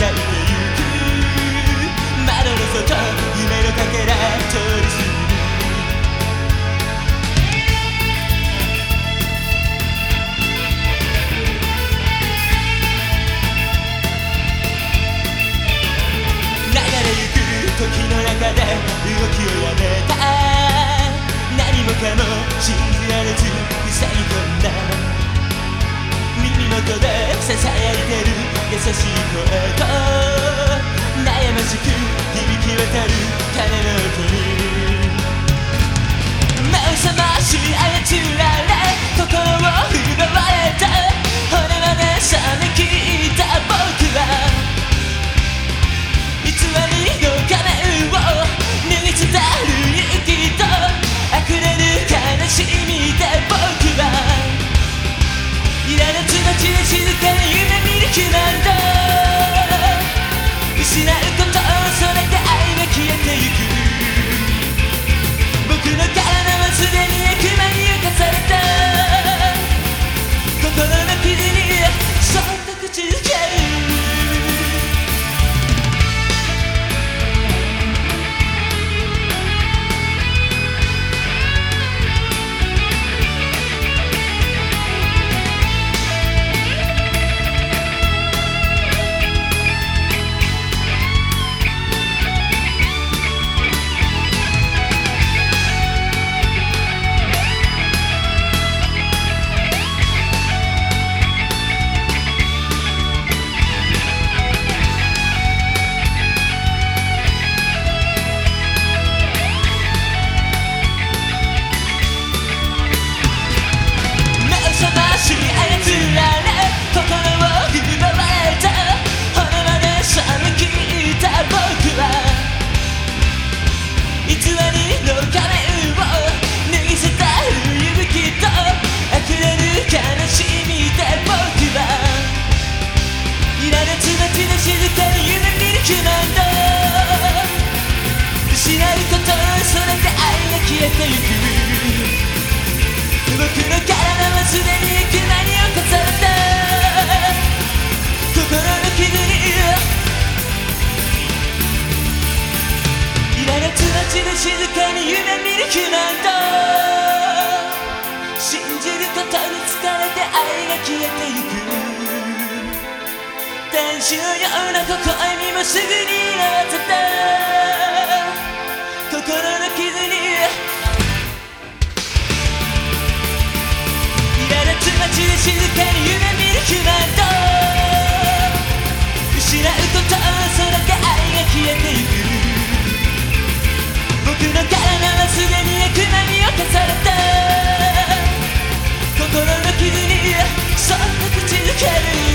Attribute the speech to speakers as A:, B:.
A: 抱ゆくの外夢の時の中で動きをやめた何もかも信じられず塞ぎ込んだ耳元で優しい声と悩ましく響き渡る夢見る夢見る気なんだ失うことを恐れて愛が消えてゆく僕の体はすでに悪魔に侵された心の傷にいらつまちで静かに夢見る気なんだ信じることに疲れて愛が消えてゆく天使のような微笑みもすぐになってた心の傷にいらぬつまちで静かに夢見る気なんだ失うことを恐れて愛が消えてゆく僕の体はすでに悪魔に侵された心の傷にそっと口づける